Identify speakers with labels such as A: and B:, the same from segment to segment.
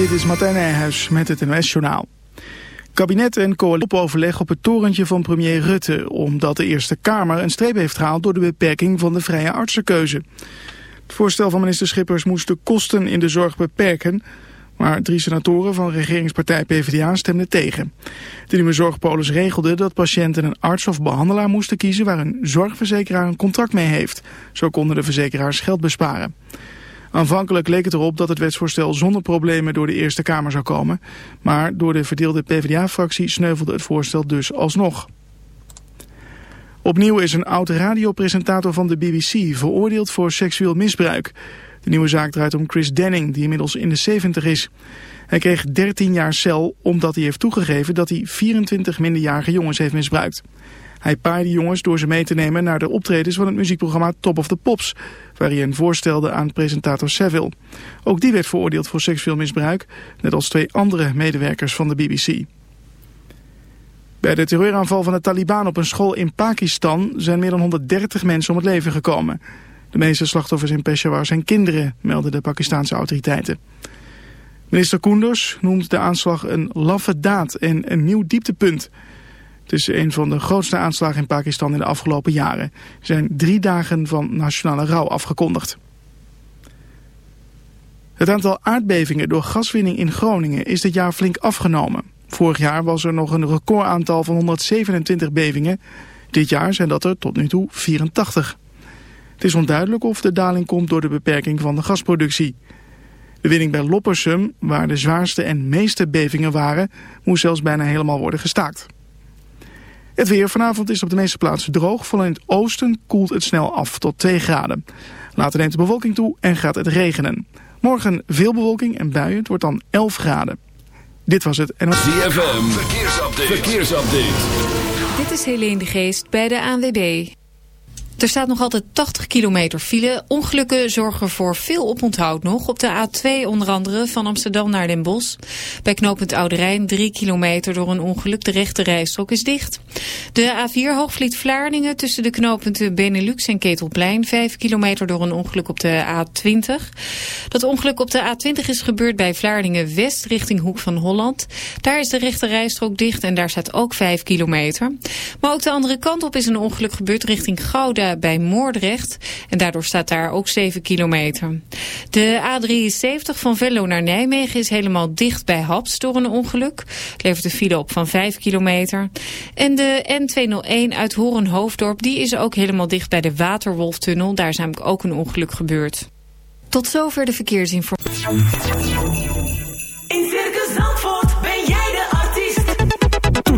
A: Dit is Martijn Nijhuis met het NOS-journaal. Kabinet en coalitie overleg op het torentje van premier Rutte... omdat de Eerste Kamer een streep heeft gehaald door de beperking van de vrije artsenkeuze. Het voorstel van minister Schippers moest de kosten in de zorg beperken... maar drie senatoren van regeringspartij PvdA stemden tegen. De nieuwe zorgpolis regelde dat patiënten een arts of behandelaar moesten kiezen... waar een zorgverzekeraar een contract mee heeft. Zo konden de verzekeraars geld besparen. Aanvankelijk leek het erop dat het wetsvoorstel zonder problemen door de Eerste Kamer zou komen. Maar door de verdeelde PvdA-fractie sneuvelde het voorstel dus alsnog. Opnieuw is een oud radiopresentator van de BBC veroordeeld voor seksueel misbruik. De nieuwe zaak draait om Chris Denning, die inmiddels in de 70 is. Hij kreeg 13 jaar cel omdat hij heeft toegegeven dat hij 24 minderjarige jongens heeft misbruikt. Hij paaide jongens door ze mee te nemen naar de optredens van het muziekprogramma Top of the Pops, waar hij een voorstelde aan presentator Seville. Ook die werd veroordeeld voor seksueel misbruik, net als twee andere medewerkers van de BBC. Bij de terreuraanval van de Taliban op een school in Pakistan zijn meer dan 130 mensen om het leven gekomen. De meeste slachtoffers in Peshawar zijn kinderen, melden de Pakistanse autoriteiten. Minister Koenders noemt de aanslag een laffe daad en een nieuw dieptepunt. Het is een van de grootste aanslagen in Pakistan in de afgelopen jaren. Er zijn drie dagen van nationale rouw afgekondigd. Het aantal aardbevingen door gaswinning in Groningen is dit jaar flink afgenomen. Vorig jaar was er nog een recordaantal van 127 bevingen. Dit jaar zijn dat er tot nu toe 84. Het is onduidelijk of de daling komt door de beperking van de gasproductie. De winning bij Loppersum, waar de zwaarste en meeste bevingen waren, moest zelfs bijna helemaal worden gestaakt. Het weer vanavond is op de meeste plaatsen droog. Vooral in het oosten koelt het snel af tot 2 graden. Later neemt de bewolking toe en gaat het regenen. Morgen veel bewolking en buien. Het wordt dan 11 graden. Dit was het. En...
B: ZFM, verkeersupdate. verkeersupdate.
C: Dit is Helene de Geest bij de ANWB. Er staat nog altijd 80 kilometer file. Ongelukken zorgen voor veel oponthoud nog. Op de A2 onder andere van Amsterdam naar Den Bosch. Bij knooppunt Oude Rijn 3 kilometer door een ongeluk. De rechte rijstrook is dicht. De A4 Hoogvliet Vlaardingen tussen de knooppunten Benelux en Ketelplein. 5 kilometer door een ongeluk op de A20. Dat ongeluk op de A20 is gebeurd bij Vlaardingen West richting Hoek van Holland. Daar is de rechte rijstrook dicht en daar staat ook 5 kilometer. Maar ook de andere kant op is een ongeluk gebeurd richting Gouda bij Moordrecht. En daardoor staat daar ook 7 kilometer. De A73 van Venlo naar Nijmegen is helemaal dicht bij Haps door een ongeluk. Levert de file op van 5 kilometer. En de N201 uit Horen-Hoofddorp die is ook helemaal dicht bij de Waterwolftunnel. Daar is namelijk ook een ongeluk gebeurd. Tot zover de verkeersinformatie.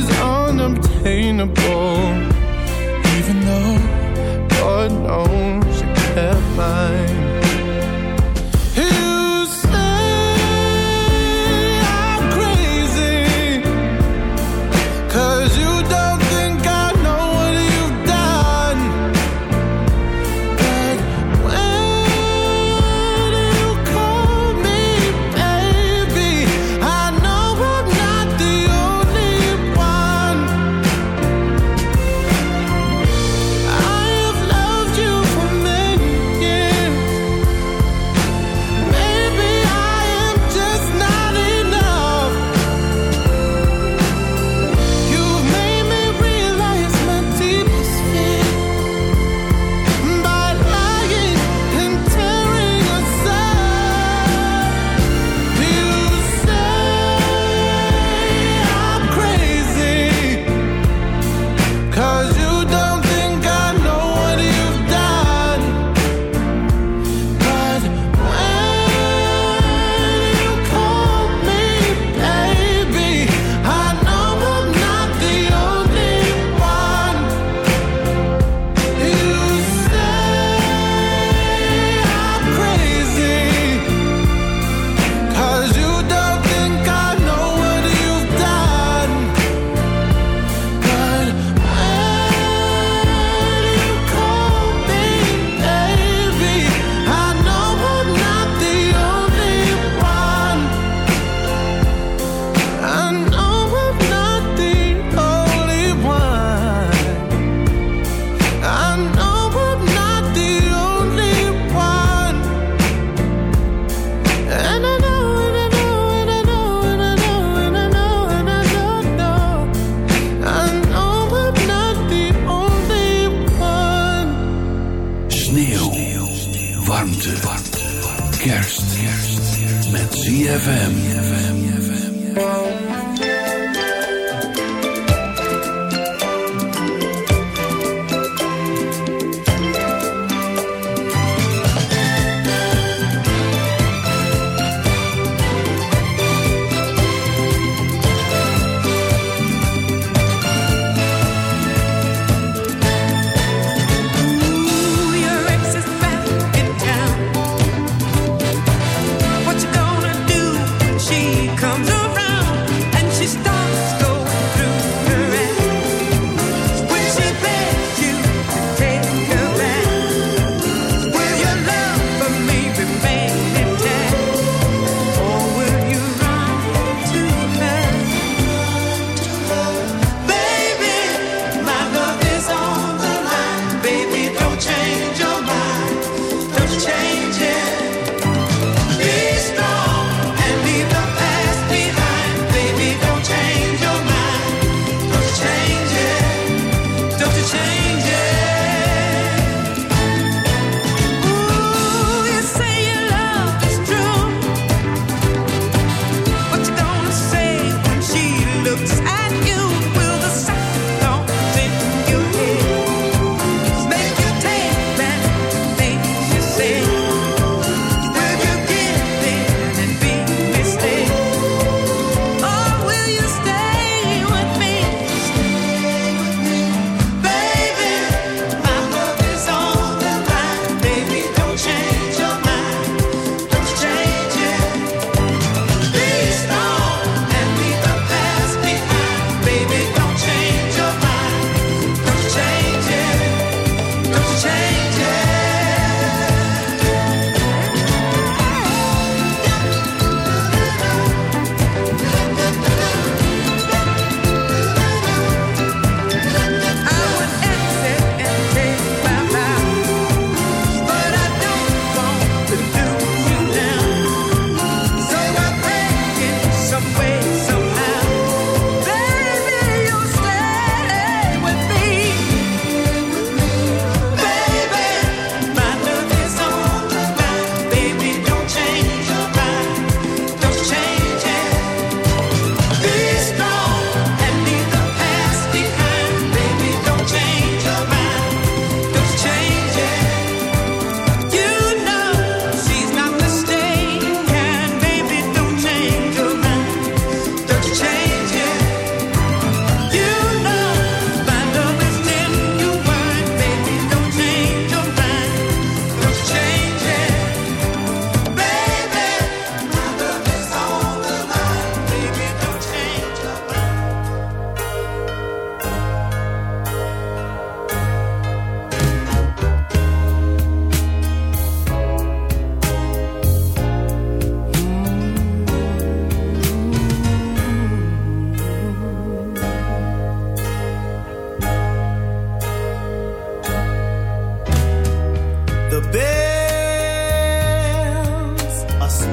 D: Is
E: unobtainable, even though God knows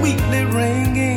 F: sweetly ringing.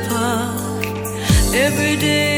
G: apart every day.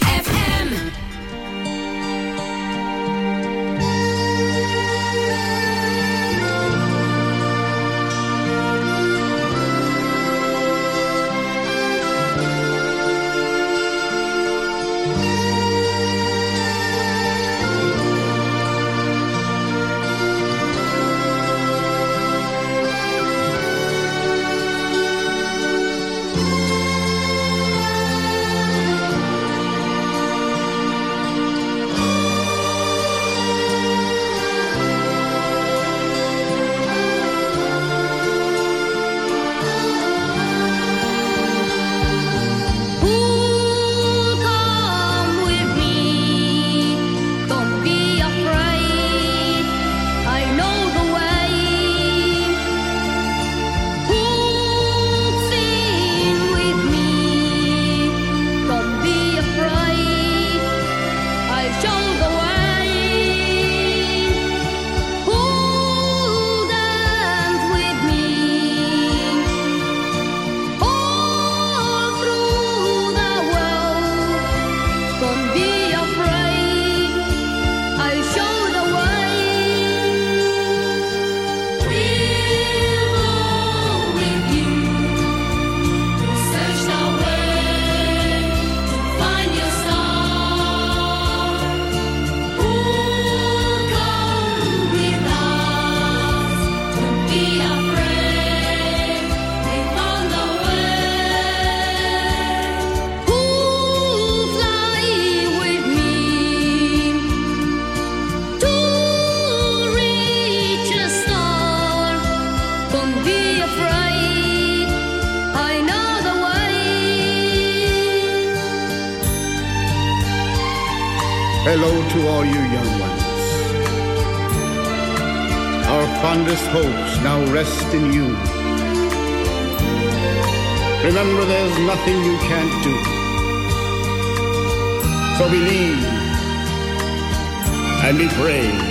H: trust in you. Remember, there's nothing you can't do. So believe and be brave.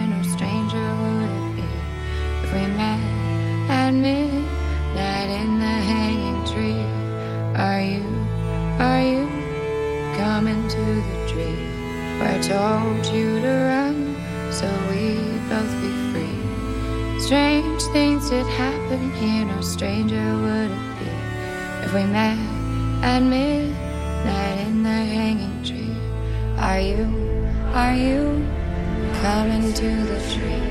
I: the tree where I told you to run so we'd both be free? Strange things did happen here, no stranger would it be if we met at midnight in the hanging tree. Are you, are you coming to the tree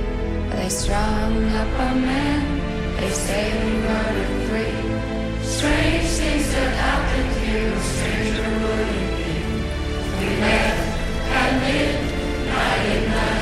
I: they strung up a man? They say we're murdered free. Strange things that happened here, no stranger would. Amen. And in, and in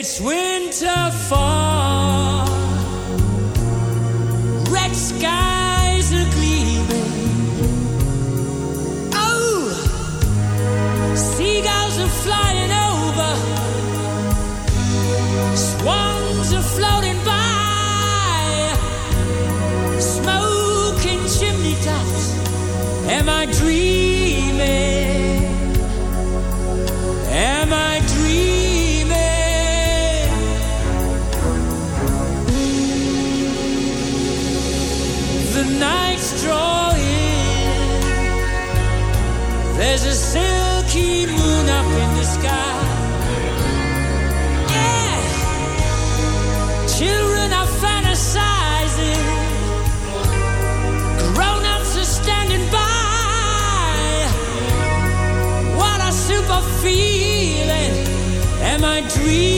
J: It's sweet. night's drawing. There's a silky moon up in the sky. Yeah, children are fantasizing. Grown ups are standing by. What a super feeling. Am I dreaming?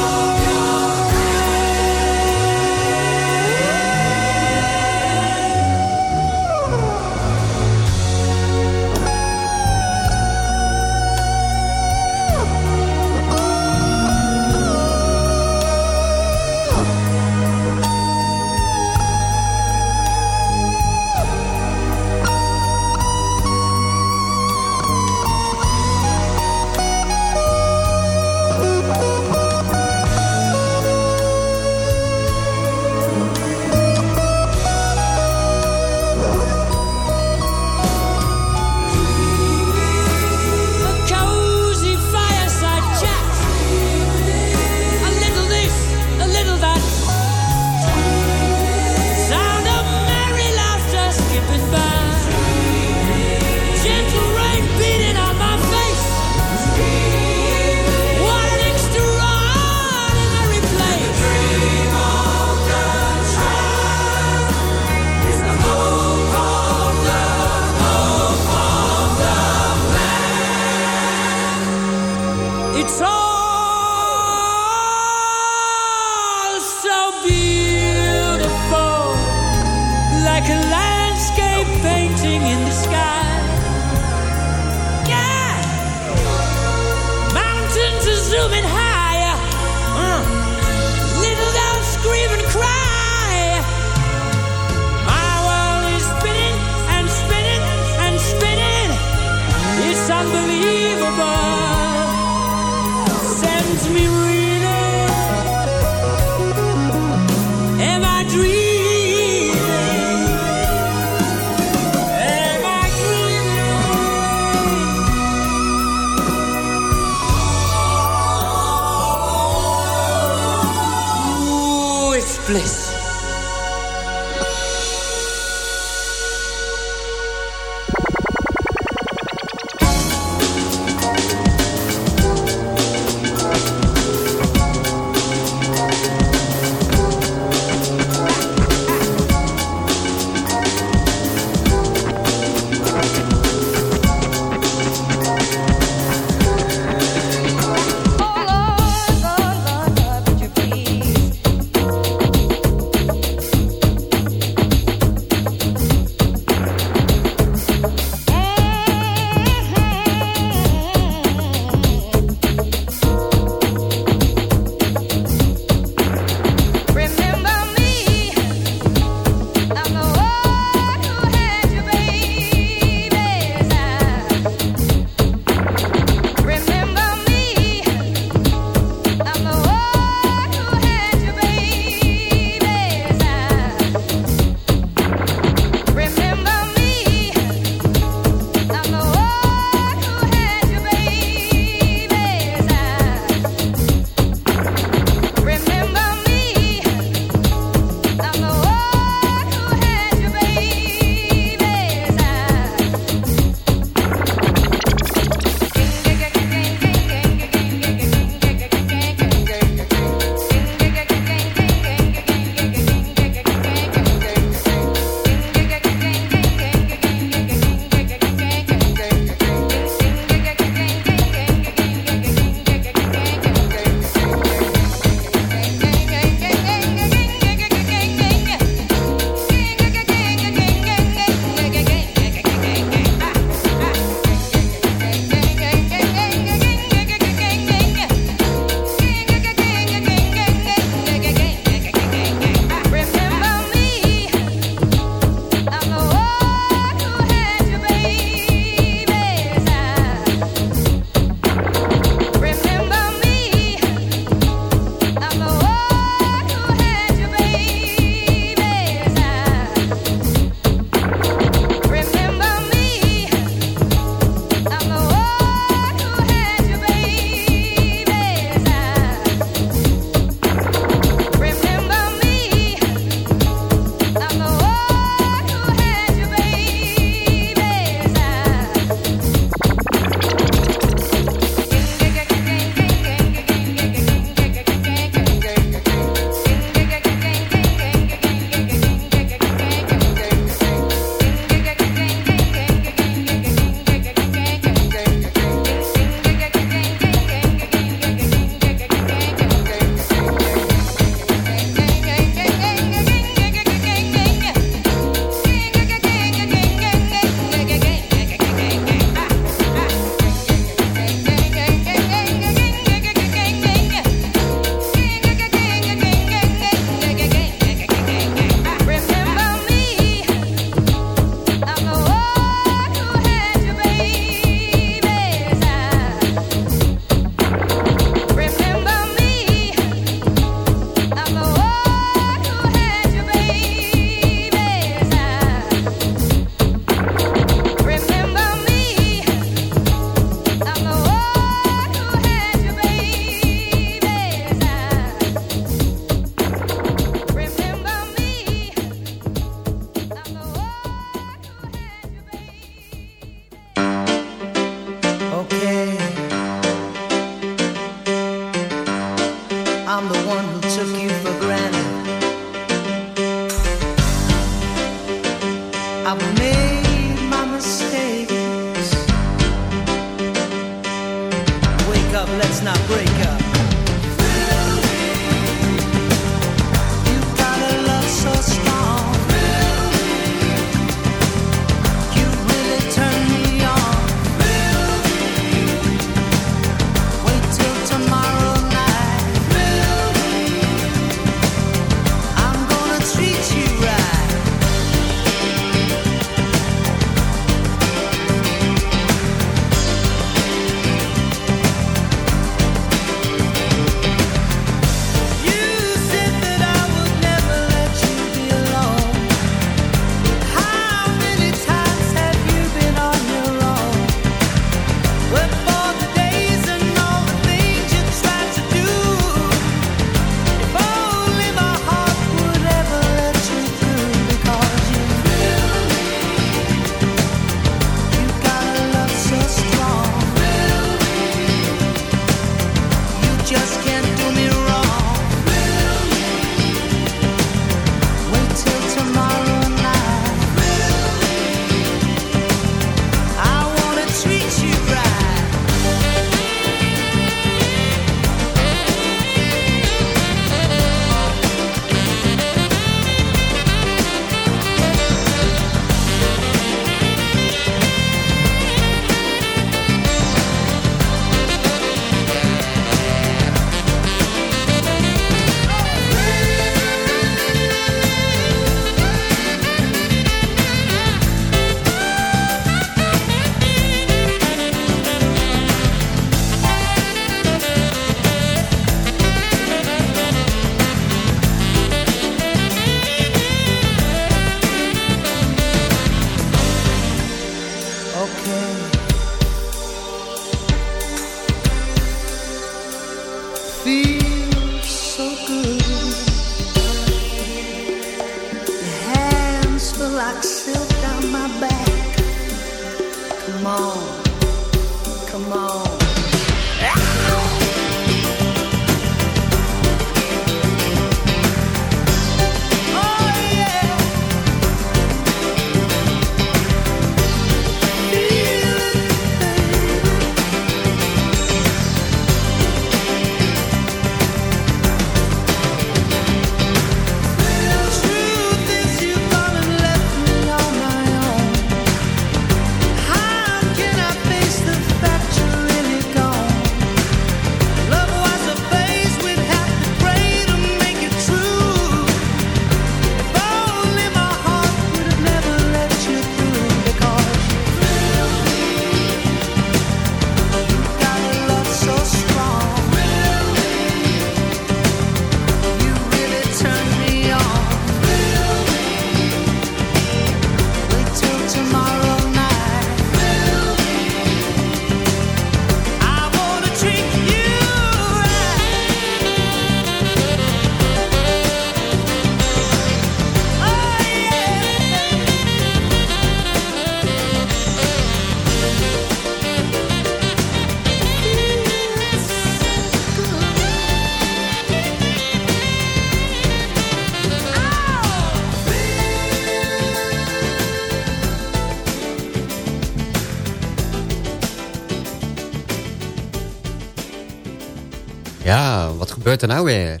K: gebeurt er nou weer?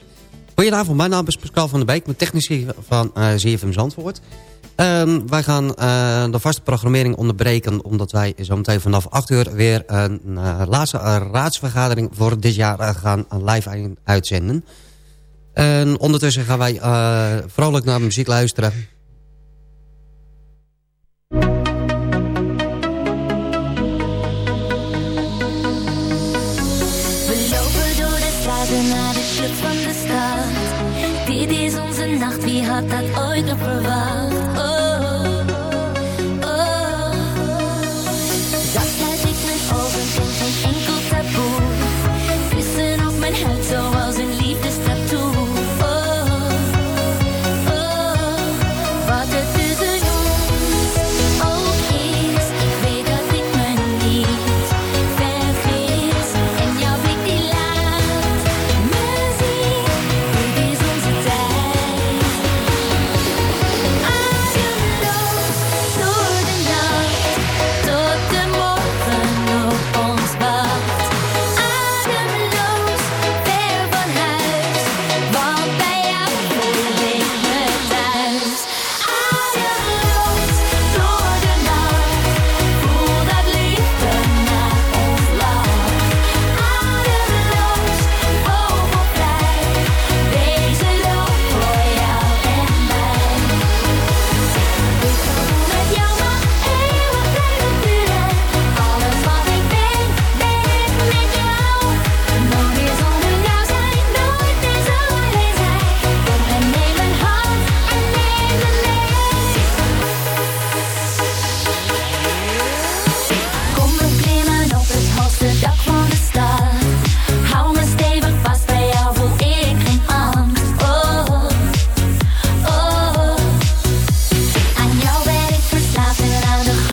K: Goedenavond, mijn naam is Pascal van der Beek, mijn technici van eh, uh, ZFM Zandvoort. Ehm, wij gaan eh, de vaste programmering onderbreken... omdat wij zo meteen vanaf 8 uur weer een eh, laatste raadsvergadering... voor dit jaar gaan live uitzenden. En ondertussen gaan wij vrolijk naar muziek luisteren...